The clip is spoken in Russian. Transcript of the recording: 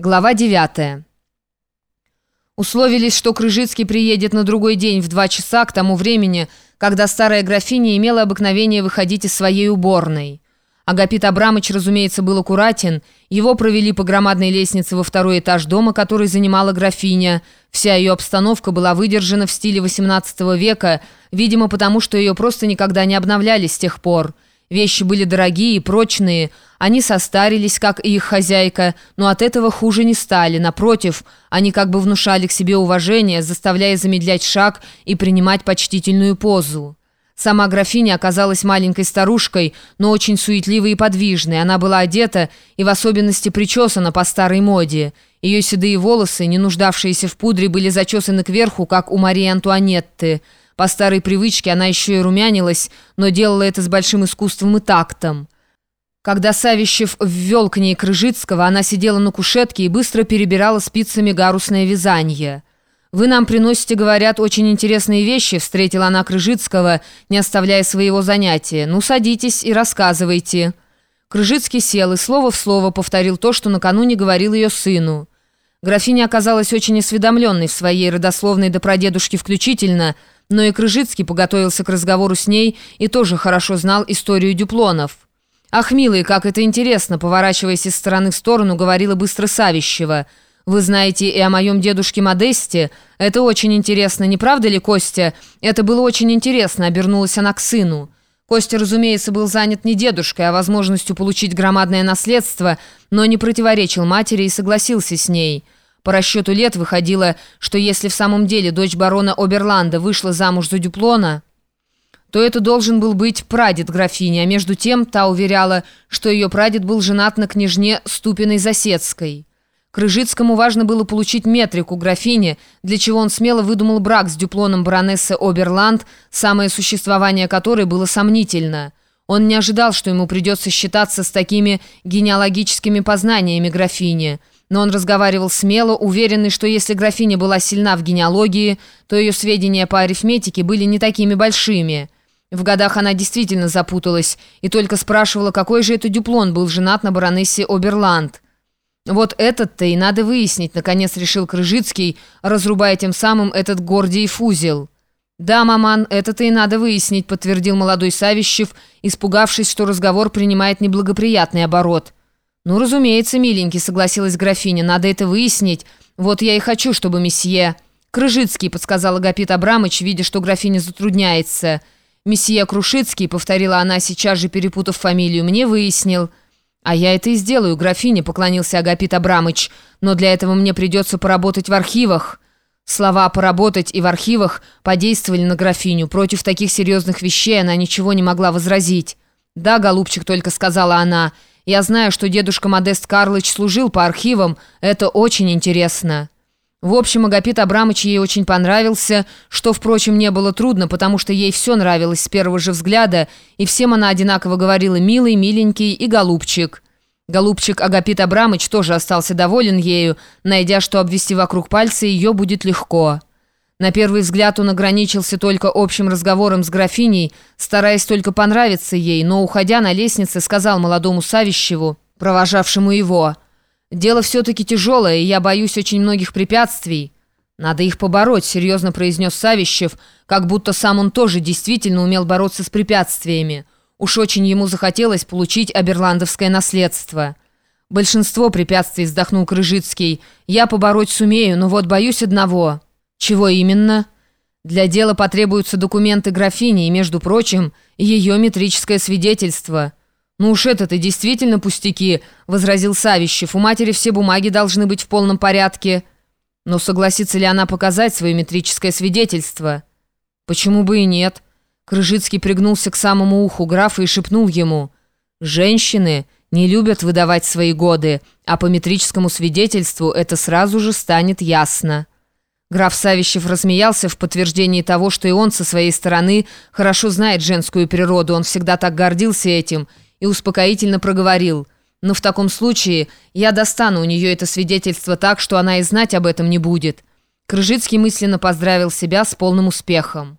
Глава 9. Условились, что Крыжицкий приедет на другой день в два часа к тому времени, когда старая графиня имела обыкновение выходить из своей уборной. Агапит Абрамыч, разумеется, был аккуратен. Его провели по громадной лестнице во второй этаж дома, который занимала графиня. Вся ее обстановка была выдержана в стиле XVIII века, видимо, потому что ее просто никогда не обновляли с тех пор. Вещи были дорогие и прочные, они состарились, как и их хозяйка, но от этого хуже не стали. Напротив, они как бы внушали к себе уважение, заставляя замедлять шаг и принимать почтительную позу. Сама графиня оказалась маленькой старушкой, но очень суетливой и подвижной. Она была одета и в особенности причесана по старой моде. Ее седые волосы, не нуждавшиеся в пудре, были зачесаны кверху, как у Марии Антуанетты – по старой привычке она еще и румянилась, но делала это с большим искусством и тактом. Когда Савищев ввел к ней Крыжицкого, она сидела на кушетке и быстро перебирала спицами гарусное вязание. «Вы нам приносите, говорят, очень интересные вещи», — встретила она Крыжицкого, не оставляя своего занятия. «Ну, садитесь и рассказывайте». Крыжицкий сел и слово в слово повторил то, что накануне говорил ее сыну. Графиня оказалась очень осведомленной в своей родословной до прадедушки включительно — но и Крыжицкий поготовился к разговору с ней и тоже хорошо знал историю дюплонов. «Ах, милый, как это интересно!» Поворачиваясь из стороны в сторону, говорила быстро Савищева. «Вы знаете и о моем дедушке Модесте? Это очень интересно, не правда ли, Костя? Это было очень интересно», — обернулась она к сыну. Костя, разумеется, был занят не дедушкой, а возможностью получить громадное наследство, но не противоречил матери и согласился с ней. По расчету лет выходило, что если в самом деле дочь барона Оберланда вышла замуж за Дюплона, то это должен был быть прадед графини, а между тем та уверяла, что ее прадед был женат на княжне Ступиной Засецкой. Крыжицкому важно было получить метрику графини, для чего он смело выдумал брак с дюплоном баронессы Оберланд, самое существование которой было сомнительно. Он не ожидал, что ему придется считаться с такими генеалогическими познаниями графини – но он разговаривал смело, уверенный, что если графиня была сильна в генеалогии, то ее сведения по арифметике были не такими большими. В годах она действительно запуталась и только спрашивала, какой же это дюплон был женат на баронессе Оберланд. «Вот этот-то и надо выяснить», — наконец решил Крыжицкий, разрубая тем самым этот Гордиев узел. «Да, маман, это-то и надо выяснить», — подтвердил молодой Савищев, испугавшись, что разговор принимает неблагоприятный оборот. «Ну, разумеется, миленький», — согласилась графиня, — «надо это выяснить. Вот я и хочу, чтобы месье...» «Крыжицкий», — подсказал Агапит Абрамыч, видя, что графиня затрудняется. «Месье Крушицкий», — повторила она, сейчас же перепутав фамилию, — «мне выяснил». «А я это и сделаю, графиня», — поклонился Агапит Абрамыч. «Но для этого мне придется поработать в архивах». Слова «поработать» и «в архивах» подействовали на графиню. Против таких серьезных вещей она ничего не могла возразить. «Да, голубчик», — только сказала она, — я знаю, что дедушка Модест Карлыч служил по архивам. Это очень интересно». В общем, Агапит Абрамыч ей очень понравился, что, впрочем, не было трудно, потому что ей все нравилось с первого же взгляда, и всем она одинаково говорила «милый», «миленький» и «голубчик». Голубчик Агапит Абрамыч тоже остался доволен ею, найдя, что обвести вокруг пальца ее будет легко. На первый взгляд он ограничился только общим разговором с графиней, стараясь только понравиться ей, но, уходя на лестнице, сказал молодому Савищеву, провожавшему его, «Дело все-таки тяжелое, и я боюсь очень многих препятствий». «Надо их побороть», — серьезно произнес Савищев, как будто сам он тоже действительно умел бороться с препятствиями. Уж очень ему захотелось получить аберландовское наследство. «Большинство препятствий», — вздохнул Крыжицкий. «Я побороть сумею, но вот боюсь одного». «Чего именно?» «Для дела потребуются документы графини и, между прочим, ее метрическое свидетельство». «Ну уж это-то действительно пустяки», — возразил Савищев. «У матери все бумаги должны быть в полном порядке». «Но согласится ли она показать свое метрическое свидетельство?» «Почему бы и нет?» Крыжицкий пригнулся к самому уху графа и шепнул ему. «Женщины не любят выдавать свои годы, а по метрическому свидетельству это сразу же станет ясно». Граф Савищев рассмеялся в подтверждении того, что и он со своей стороны хорошо знает женскую природу, он всегда так гордился этим, и успокоительно проговорил. «Но в таком случае я достану у нее это свидетельство так, что она и знать об этом не будет». Крыжицкий мысленно поздравил себя с полным успехом.